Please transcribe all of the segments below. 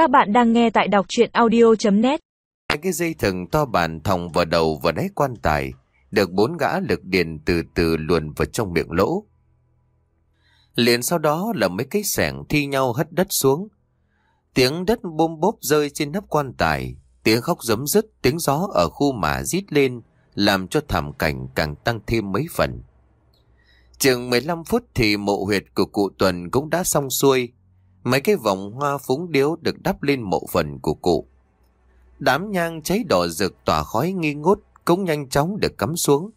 Các bạn đang nghe tại đọc chuyện audio.net Hai cái dây thừng to bản thòng vào đầu và đáy quan tài, được bốn gã lực điền từ từ luồn vào trong miệng lỗ. Liền sau đó là mấy cái sẻng thi nhau hất đất xuống. Tiếng đất bôm bốp rơi trên nắp quan tài, tiếng khóc giấm dứt, tiếng gió ở khu mà rít lên, làm cho thảm cảnh càng tăng thêm mấy phần. Chừng 15 phút thì mộ huyệt của cụ Tuần cũng đã xong xuôi. Mấy cái vòng hoa phúng điếu được đắp lên mộ phần của cụ. Đám nhang cháy đỏ rực tỏa khói nghi ngút cũng nhanh chóng được cắm xuống.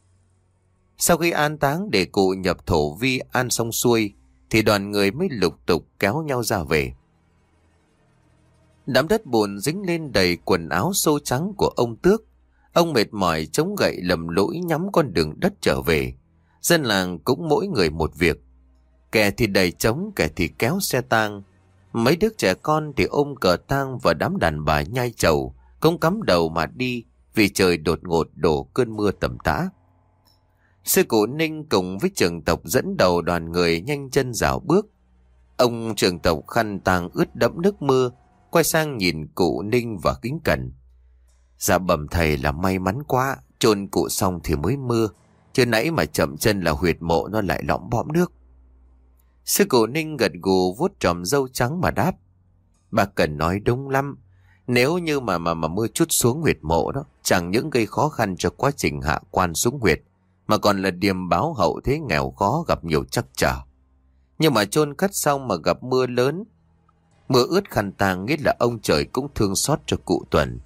Sau khi an táng để cụ nhập thổ vi an xong xuôi, thì đoàn người mới lục tục kéo nhau ra về. Đám đất bùn dính lên đầy quần áo sô trắng của ông Tước. Ông mệt mỏi chống gậy lầm lỗi nhắm con đường đất trở về. Dân làng cũng mỗi người một việc. Kẻ thì đầy trống, kẻ thì kéo xe tang. Mấy đứa trẻ con thì ôm cờ tang và đám đàn bà nhai chầu không cắm đầu mà đi vì trời đột ngột đổ cơn mưa tầm tã. Sư cụ Ninh cùng với trường tộc dẫn đầu đoàn người nhanh chân rào bước. Ông trường tộc khăn tang ướt đẫm nước mưa, quay sang nhìn cụ Ninh và kính cẩn. Dạ bẩm thầy là may mắn quá, chôn cụ xong thì mới mưa. Chưa nãy mà chậm chân là huyệt mộ nó lại lõm bõm nước. Sư cụ Ninh gật gù vuốt tròm dâu trắng mà đáp. Bà cần nói đúng lắm. Nếu như mà mà mà mưa chút xuống huyệt mộ đó, chẳng những gây khó khăn cho quá trình hạ quan xuống huyệt, mà còn là điềm báo hậu thế nghèo khó gặp nhiều trắc trở. Nhưng mà chôn cất xong mà gặp mưa lớn, mưa ướt khăn tàng nghĩa là ông trời cũng thương xót cho cụ Tuần.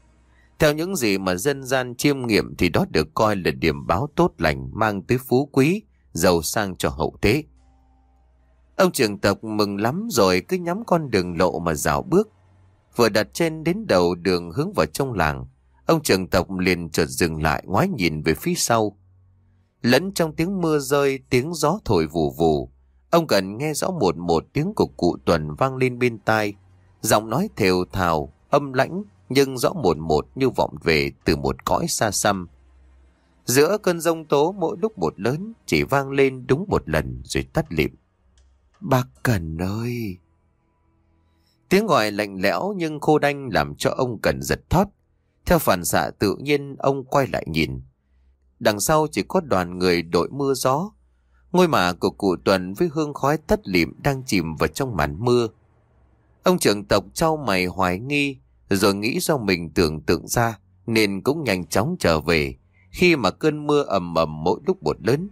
Theo những gì mà dân gian chiêm nghiệm thì đó được coi là điểm báo tốt lành mang tới phú quý, giàu sang cho hậu thế. Ông trường tộc mừng lắm rồi cứ nhắm con đường lộ mà dạo bước. Vừa đặt chân đến đầu đường hướng vào trong làng, ông trường tộc liền chợt dừng lại ngoái nhìn về phía sau. Lẫn trong tiếng mưa rơi, tiếng gió thổi vù vù, ông cần nghe rõ một một tiếng của cụ Tuần vang lên bên tai. Giọng nói thều thào, âm lãnh, nhưng rõ một một như vọng về từ một cõi xa xăm. Giữa cơn rông tố mỗi lúc một lớn chỉ vang lên đúng một lần rồi tắt lịm. Bác Cần ơi! Tiếng gọi lạnh lẽo nhưng khô đanh làm cho ông Cần giật thót. Theo phản xạ tự nhiên, ông quay lại nhìn. Đằng sau chỉ có đoàn người đội mưa gió. Ngôi mả của cụ Tuần với hương khói tất lịm đang chìm vào trong màn mưa. Ông trưởng tộc trao mày hoài nghi, rồi nghĩ do mình tưởng tượng ra, nên cũng nhanh chóng trở về khi mà cơn mưa ầm ầm mỗi lúc một lớn.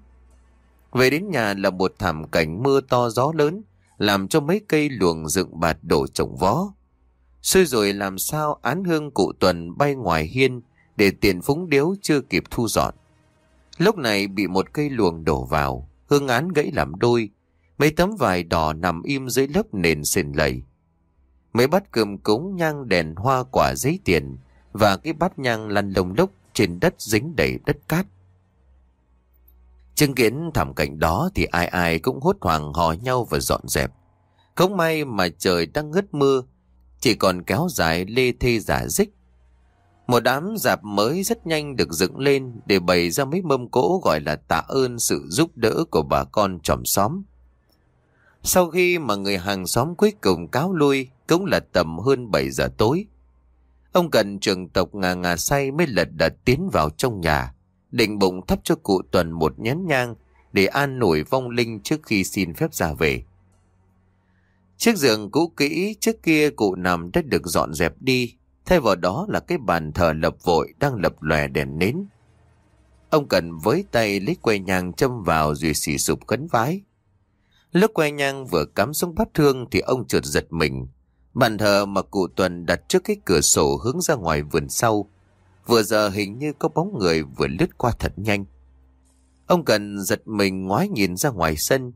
Về đến nhà là một thảm cảnh mưa to gió lớn làm cho mấy cây luồng dựng bạt đổ trồng vó. Xui rồi làm sao án hương cụ tuần bay ngoài hiên để tiền phúng điếu chưa kịp thu dọn. Lúc này bị một cây luồng đổ vào, hương án gãy làm đôi, mấy tấm vải đỏ nằm im dưới lớp nền sền lầy. Mấy bát cơm cúng nhang đèn hoa quả giấy tiền và cái bát nhang lăn lồng lốc trên đất dính đầy đất cát. Chứng kiến thảm cảnh đó thì ai ai cũng hốt hoảng hò nhau và dọn dẹp. Không may mà trời đang ngất mưa, chỉ còn kéo dài lê thê giả dích. Một đám dạp mới rất nhanh được dựng lên để bày ra mấy mâm cỗ gọi là tạ ơn sự giúp đỡ của bà con tròm xóm. Sau khi mà người hàng xóm cuối cùng cáo lui cũng là tầm hơn 7 giờ tối. Ông cần trường tộc ngà ngà say mới lật đật tiến vào trong nhà, định bụng thắp cho cụ Tuần một nhén nhang để an nổi vong linh trước khi xin phép ra về. Chiếc giường cũ kỹ trước kia cụ nằm đã được dọn dẹp đi, thay vào đó là cái bàn thờ lập vội đang lập lòe đèn nến. Ông cần với tay lấy que nhang châm vào rồi xì sụp khấn vái. Lúc que nhang vừa cắm xuống bát thương thì ông trượt giật mình. Bàn thờ mà cụ Tuần đặt trước cái cửa sổ hướng ra ngoài vườn sau. Vừa giờ hình như có bóng người vừa lướt qua thật nhanh. Ông cần giật mình ngoái nhìn ra ngoài sân.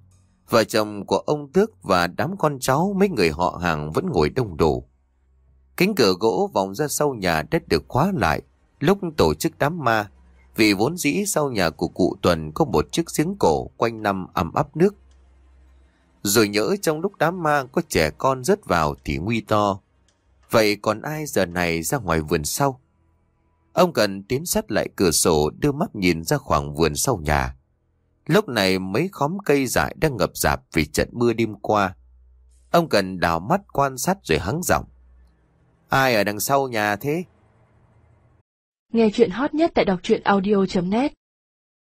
Vợ chồng của ông Tước và đám con cháu mấy người họ hàng vẫn ngồi đông đủ. Cánh cửa gỗ vòng ra sau nhà đất được khóa lại lúc tổ chức đám ma. Vì vốn dĩ sau nhà của cụ Tuần có một chiếc giếng cổ quanh năm ẩm ấp nước. Rồi nhớ trong lúc đám ma có trẻ con rớt vào thì nguy to. Vậy còn ai giờ này ra ngoài vườn sau? Ông cần tiến sát lại cửa sổ, đưa mắt nhìn ra khoảng vườn sau nhà. Lúc này mấy khóm cây dại đang ngập rạp vì trận mưa đêm qua. Ông cần đào mắt quan sát rồi hắng giọng. Ai ở đằng sau nhà thế? Nghe chuyện hot nhất tại đọc truyện audio.net